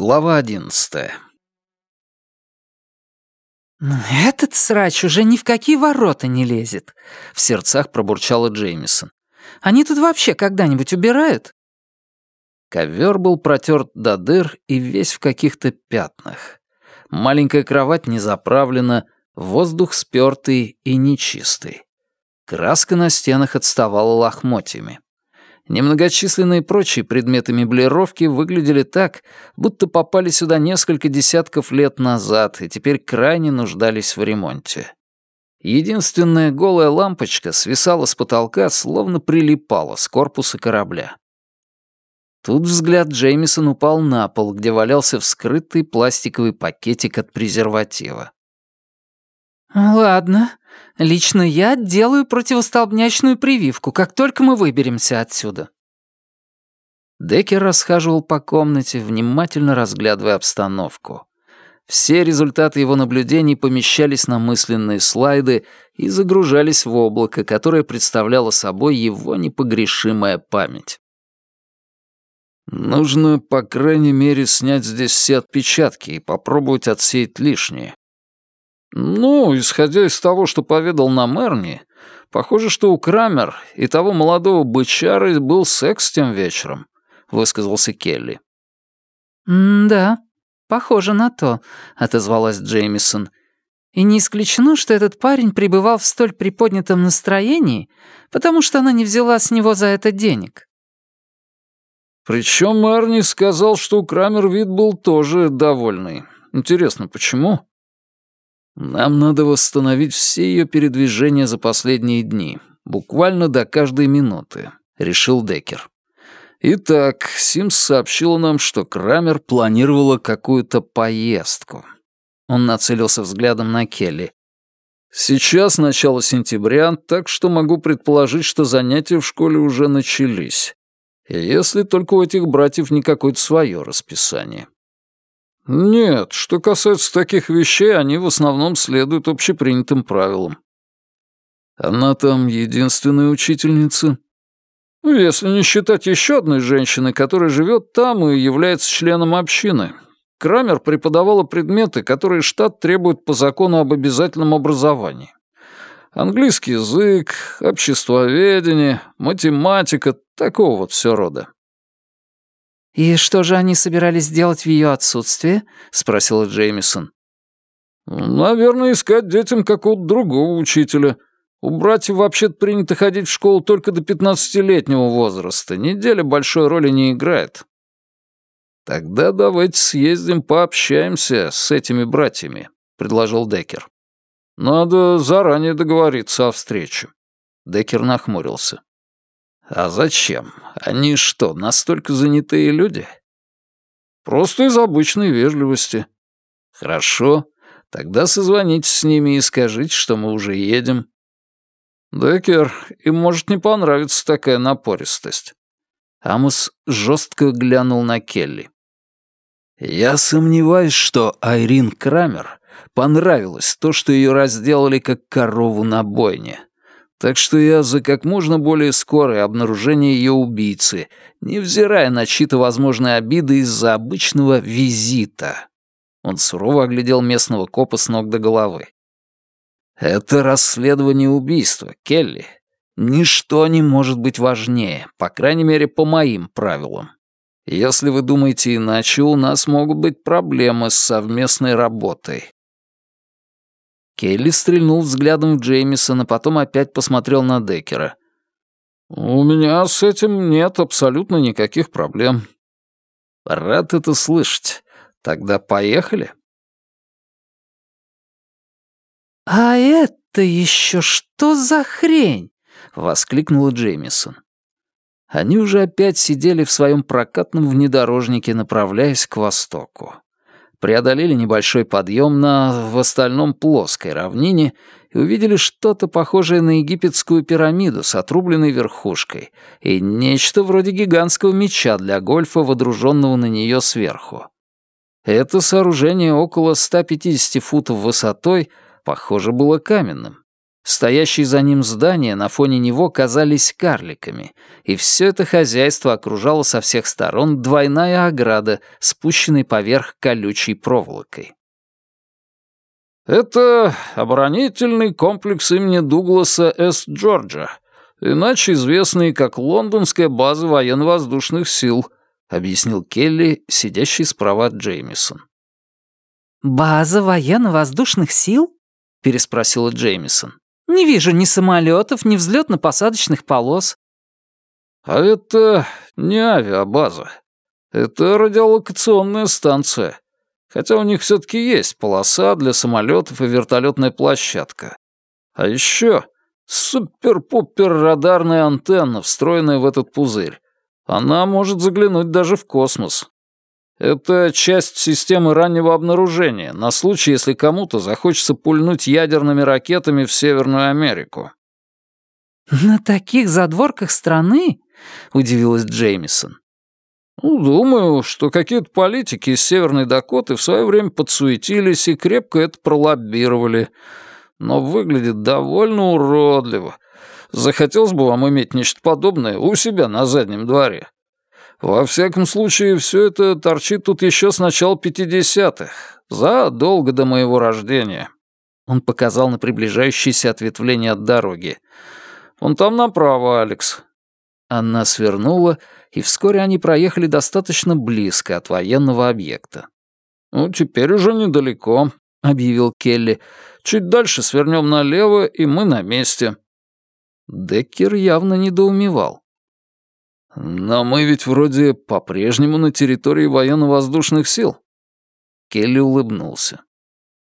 Глава одиннадцатая. «Этот срач уже ни в какие ворота не лезет», — в сердцах пробурчала Джеймисон. «Они тут вообще когда-нибудь убирают?» Ковер был протерт до дыр и весь в каких-то пятнах. Маленькая кровать не заправлена, воздух спёртый и нечистый. Краска на стенах отставала лохмотьями. Немногочисленные прочие предметы меблировки выглядели так, будто попали сюда несколько десятков лет назад и теперь крайне нуждались в ремонте. Единственная голая лампочка свисала с потолка, словно прилипала с корпуса корабля. Тут взгляд Джеймисон упал на пол, где валялся вскрытый пластиковый пакетик от презерватива. «Ладно. Лично я делаю противостолбнячную прививку, как только мы выберемся отсюда». Деккер расхаживал по комнате, внимательно разглядывая обстановку. Все результаты его наблюдений помещались на мысленные слайды и загружались в облако, которое представляло собой его непогрешимая память. Нужно, по крайней мере, снять здесь все отпечатки и попробовать отсеять лишнее. Ну, исходя из того, что поведал нам Эрни, похоже, что у Крамер и того молодого бычара был секс тем вечером, высказался Келли. «Да, похоже на то», — отозвалась Джеймисон. «И не исключено, что этот парень пребывал в столь приподнятом настроении, потому что она не взяла с него за это денег». Причем Арни сказал, что у Крамер вид был тоже довольный. Интересно, почему? Нам надо восстановить все ее передвижения за последние дни, буквально до каждой минуты, решил Деккер. Итак, Симс сообщила нам, что Крамер планировала какую-то поездку. Он нацелился взглядом на Келли. Сейчас начало сентября, так что могу предположить, что занятия в школе уже начались. Если только у этих братьев не какое-то свое расписание. Нет, что касается таких вещей, они в основном следуют общепринятым правилам. Она там единственная учительница? Ну, если не считать еще одной женщины, которая живет там и является членом общины. Крамер преподавала предметы, которые штат требует по закону об обязательном образовании английский язык, обществоведение, математика, такого вот все рода. «И что же они собирались делать в ее отсутствие?» — спросила Джеймисон. «Наверное, искать детям какого-то другого учителя. У братьев вообще-то принято ходить в школу только до пятнадцатилетнего возраста. Неделя большой роли не играет». «Тогда давайте съездим пообщаемся с этими братьями», — предложил Деккер. «Надо заранее договориться о встрече». Деккер нахмурился. «А зачем? Они что, настолько занятые люди?» «Просто из обычной вежливости». «Хорошо. Тогда созвонитесь с ними и скажите, что мы уже едем». «Деккер, им может не понравиться такая напористость». Амус жестко глянул на Келли. «Я сомневаюсь, что Айрин Крамер понравилось то, что ее разделали как корову на бойне. Так что я за как можно более скорое обнаружение ее убийцы, невзирая на чьи-то возможные обиды из-за обычного визита. Он сурово оглядел местного копа с ног до головы. «Это расследование убийства, Келли. Ничто не может быть важнее, по крайней мере, по моим правилам. Если вы думаете иначе, у нас могут быть проблемы с совместной работой. Келли стрельнул взглядом в Джеймисона, потом опять посмотрел на Деккера. «У меня с этим нет абсолютно никаких проблем». «Рад это слышать. Тогда поехали?» «А это еще что за хрень?» — воскликнула Джеймисон. Они уже опять сидели в своем прокатном внедорожнике, направляясь к востоку преодолели небольшой подъем на в остальном плоской равнине и увидели что-то похожее на египетскую пирамиду с отрубленной верхушкой и нечто вроде гигантского меча для гольфа, водруженного на нее сверху. Это сооружение около 150 футов высотой, похоже, было каменным. Стоящие за ним здания на фоне него казались карликами, и все это хозяйство окружало со всех сторон двойная ограда, спущенной поверх колючей проволокой. «Это оборонительный комплекс имени Дугласа С. Джорджа, иначе известный как Лондонская база военно-воздушных сил», объяснил Келли, сидящий справа от Джеймисон. «База военно-воздушных сил?» — переспросила Джеймисон. «Не вижу ни самолетов, ни взлетно-посадочных полос». «А это не авиабаза. Это радиолокационная станция. Хотя у них все-таки есть полоса для самолетов и вертолетная площадка. А еще супер-пупер радарная антенна, встроенная в этот пузырь. Она может заглянуть даже в космос. Это часть системы раннего обнаружения, на случай, если кому-то захочется пульнуть ядерными ракетами в Северную Америку. «На таких задворках страны?» — удивилась Джеймисон. Ну, думаю, что какие-то политики из Северной Дакоты в свое время подсуетились и крепко это пролоббировали. Но выглядит довольно уродливо. Захотелось бы вам иметь нечто подобное у себя на заднем дворе. Во всяком случае, все это торчит тут еще с начала пятидесятых, задолго до моего рождения. Он показал на приближающееся ответвление от дороги. «Вон там направо, Алекс». Она свернула и вскоре они проехали достаточно близко от военного объекта. «Ну, теперь уже недалеко», — объявил Келли. «Чуть дальше свернем налево, и мы на месте». Деккер явно недоумевал. «Но мы ведь вроде по-прежнему на территории военно-воздушных сил». Келли улыбнулся.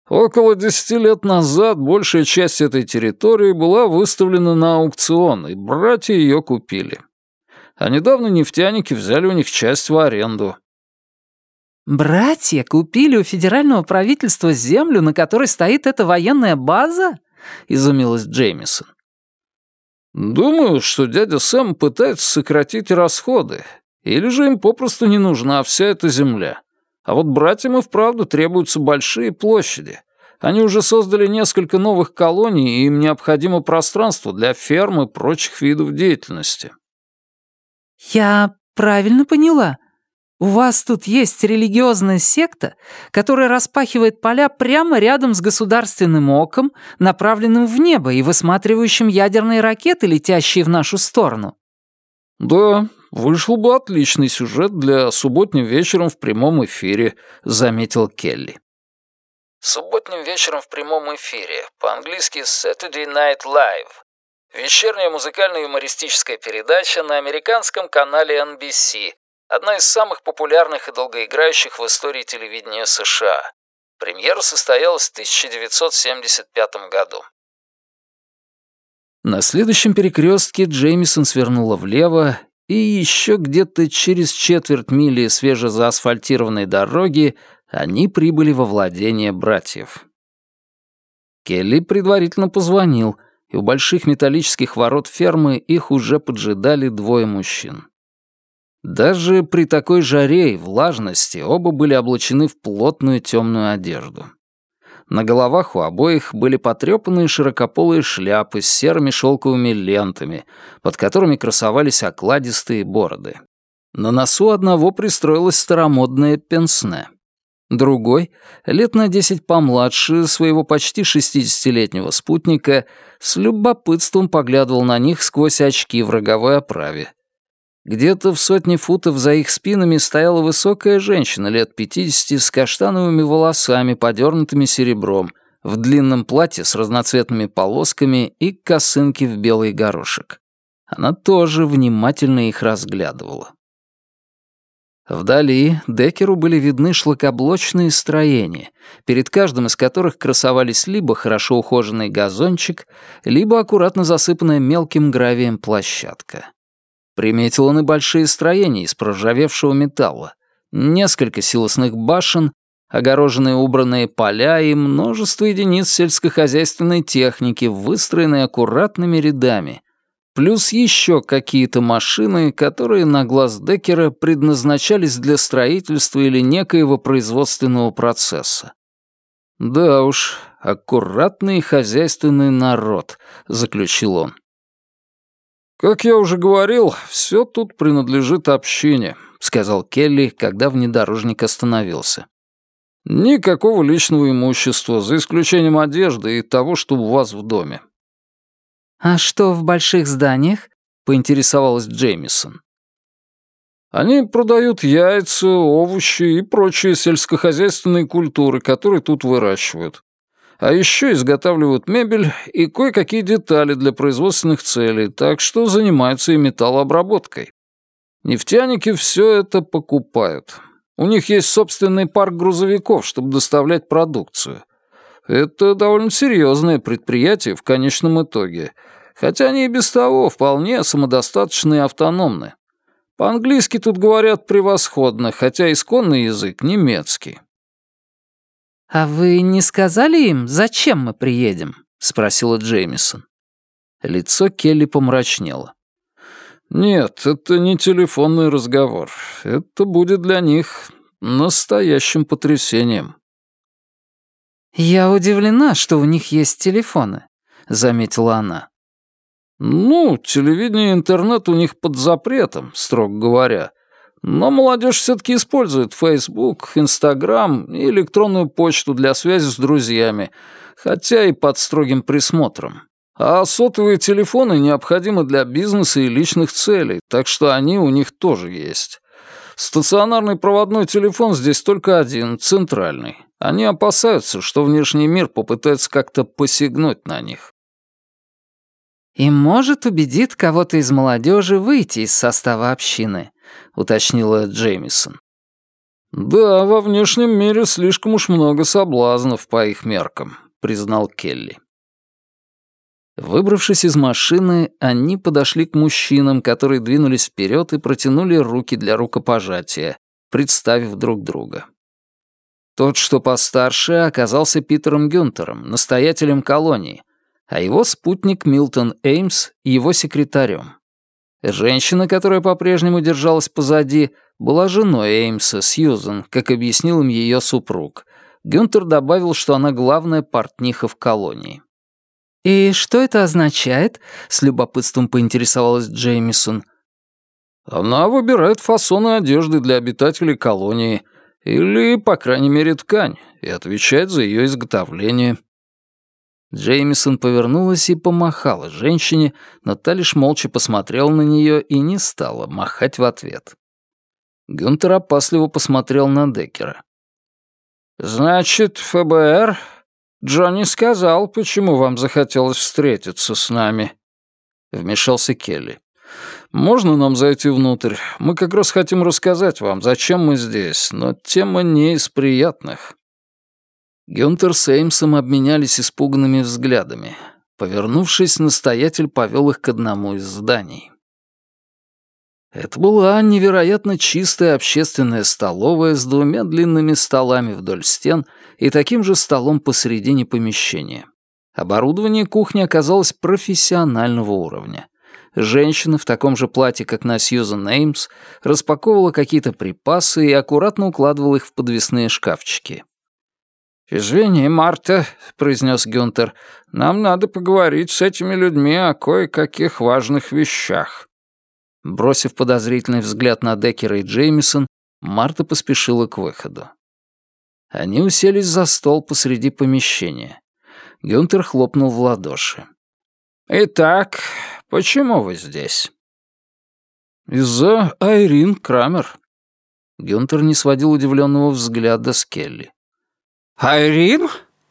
Около десяти лет назад большая часть этой территории была выставлена на аукцион, и братья ее купили а недавно нефтяники взяли у них часть в аренду. «Братья купили у федерального правительства землю, на которой стоит эта военная база?» — изумилась Джеймисон. «Думаю, что дядя Сэм пытается сократить расходы, или же им попросту не нужна вся эта земля. А вот братьям и вправду требуются большие площади. Они уже создали несколько новых колоний, и им необходимо пространство для ферм и прочих видов деятельности». «Я правильно поняла? У вас тут есть религиозная секта, которая распахивает поля прямо рядом с государственным оком, направленным в небо и высматривающим ядерные ракеты, летящие в нашу сторону?» «Да, вышел бы отличный сюжет для субботним вечером в прямом эфире», — заметил Келли. «Субботним вечером в прямом эфире, по-английски Saturday Night Live, Вечерняя музыкально-юмористическая передача на американском канале NBC, одна из самых популярных и долгоиграющих в истории телевидения США. Премьера состоялась в 1975 году. На следующем перекрестке Джеймисон свернула влево, и еще где-то через четверть мили свежезаасфальтированной дороги они прибыли во владение братьев. Келли предварительно позвонил — и у больших металлических ворот фермы их уже поджидали двое мужчин. Даже при такой жаре и влажности оба были облачены в плотную темную одежду. На головах у обоих были потрепанные широкополые шляпы с серыми шелковыми лентами, под которыми красовались окладистые бороды. На носу одного пристроилась старомодная пенсне. Другой, лет на десять помладше своего почти шестидесятилетнего спутника, с любопытством поглядывал на них сквозь очки в роговой оправе. Где-то в сотне футов за их спинами стояла высокая женщина лет пятидесяти с каштановыми волосами, подернутыми серебром, в длинном платье с разноцветными полосками и косынке в белый горошек. Она тоже внимательно их разглядывала. Вдали Декеру были видны шлакоблочные строения, перед каждым из которых красовались либо хорошо ухоженный газончик, либо аккуратно засыпанная мелким гравием площадка. Приметил он и большие строения из проржавевшего металла, несколько силосных башен, огороженные убранные поля и множество единиц сельскохозяйственной техники, выстроенные аккуратными рядами, плюс еще какие-то машины, которые на глаз Деккера предназначались для строительства или некоего производственного процесса. «Да уж, аккуратный хозяйственный народ», — заключил он. «Как я уже говорил, все тут принадлежит общине», — сказал Келли, когда внедорожник остановился. «Никакого личного имущества, за исключением одежды и того, что у вас в доме». «А что в больших зданиях?» — поинтересовалась Джеймисон. Они продают яйца, овощи и прочие сельскохозяйственные культуры, которые тут выращивают. А еще изготавливают мебель и кое-какие детали для производственных целей, так что занимаются и металлообработкой. Нефтяники все это покупают. У них есть собственный парк грузовиков, чтобы доставлять продукцию. Это довольно серьезное предприятие в конечном итоге, хотя они и без того вполне самодостаточны и автономны. По-английски тут говорят превосходно, хотя исконный язык немецкий. «А вы не сказали им, зачем мы приедем?» — спросила Джеймисон. Лицо Келли помрачнело. «Нет, это не телефонный разговор. Это будет для них настоящим потрясением». «Я удивлена, что у них есть телефоны», — заметила она. Ну, телевидение и интернет у них под запретом, строго говоря. Но молодежь все-таки использует Facebook, Instagram и электронную почту для связи с друзьями, хотя и под строгим присмотром. А сотовые телефоны необходимы для бизнеса и личных целей, так что они у них тоже есть. Стационарный проводной телефон здесь только один, центральный. Они опасаются, что внешний мир попытается как-то посягнуть на них и, может, убедит кого-то из молодежи выйти из состава общины», — уточнила Джеймисон. «Да, во внешнем мире слишком уж много соблазнов по их меркам», — признал Келли. Выбравшись из машины, они подошли к мужчинам, которые двинулись вперед и протянули руки для рукопожатия, представив друг друга. Тот, что постарше, оказался Питером Гюнтером, настоятелем колонии, а его спутник Милтон Эймс — его секретарем. Женщина, которая по-прежнему держалась позади, была женой Эймса, Сьюзен, как объяснил им ее супруг. Гюнтер добавил, что она главная портниха в колонии. «И что это означает?» — с любопытством поинтересовалась Джеймисон. «Она выбирает фасоны одежды для обитателей колонии, или, по крайней мере, ткань, и отвечает за ее изготовление», Джеймисон повернулась и помахала женщине, но та лишь молча посмотрела на нее и не стала махать в ответ. Гюнтер опасливо посмотрел на Деккера. «Значит, ФБР? Джонни сказал, почему вам захотелось встретиться с нами?» Вмешался Келли. «Можно нам зайти внутрь? Мы как раз хотим рассказать вам, зачем мы здесь, но тема не из приятных». Гюнтер с Эймсом обменялись испуганными взглядами. Повернувшись, настоятель повел их к одному из зданий. Это была невероятно чистая общественная столовая с двумя длинными столами вдоль стен и таким же столом посередине помещения. Оборудование кухни оказалось профессионального уровня. Женщина в таком же платье, как на Сьюзан Эймс, распаковывала какие-то припасы и аккуратно укладывала их в подвесные шкафчики. «Извини, Марта», — произнес Гюнтер, — «нам надо поговорить с этими людьми о кое-каких важных вещах». Бросив подозрительный взгляд на Деккера и Джеймисон, Марта поспешила к выходу. Они уселись за стол посреди помещения. Гюнтер хлопнул в ладоши. «Итак, почему вы здесь?» «Из-за Айрин Крамер». Гюнтер не сводил удивленного взгляда с Келли. «Айрин?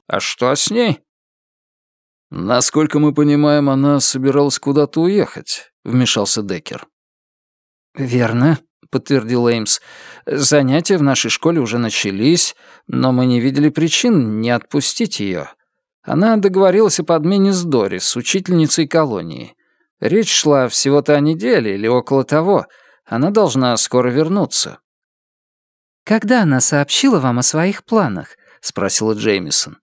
А что с ней?» «Насколько мы понимаем, она собиралась куда-то уехать», — вмешался Деккер. «Верно», — подтвердил Эймс. «Занятия в нашей школе уже начались, но мы не видели причин не отпустить ее. Она договорилась о подмене с Дорис, учительницей колонии. Речь шла всего-то о неделе или около того. Она должна скоро вернуться». «Когда она сообщила вам о своих планах?» — спросила Джеймисон.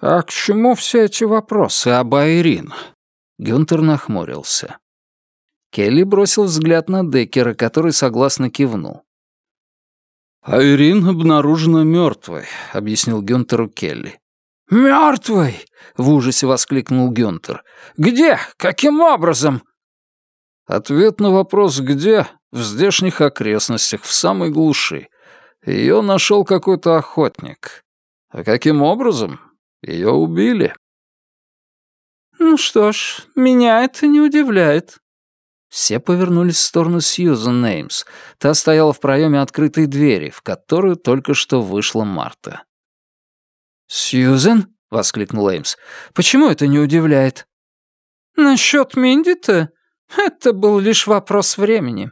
«А к чему все эти вопросы об Айрин?» Гюнтер нахмурился. Келли бросил взгляд на Деккера, который согласно кивнул. «Айрин обнаружена мертвой», — объяснил Гюнтеру Келли. «Мертвой!» — в ужасе воскликнул Гюнтер. «Где? Каким образом?» Ответ на вопрос «где?» в здешних окрестностях, в самой глуши. Ее нашел какой-то охотник. А каким образом? Ее убили. «Ну что ж, меня это не удивляет», все повернулись в сторону Сьюзен Неймс. Та стояла в проеме открытой двери, в которую только что вышла Марта. «Сьюзен?» — воскликнул Эймс. «Почему это не удивляет?» «Насчет Минди-то? Это был лишь вопрос времени»,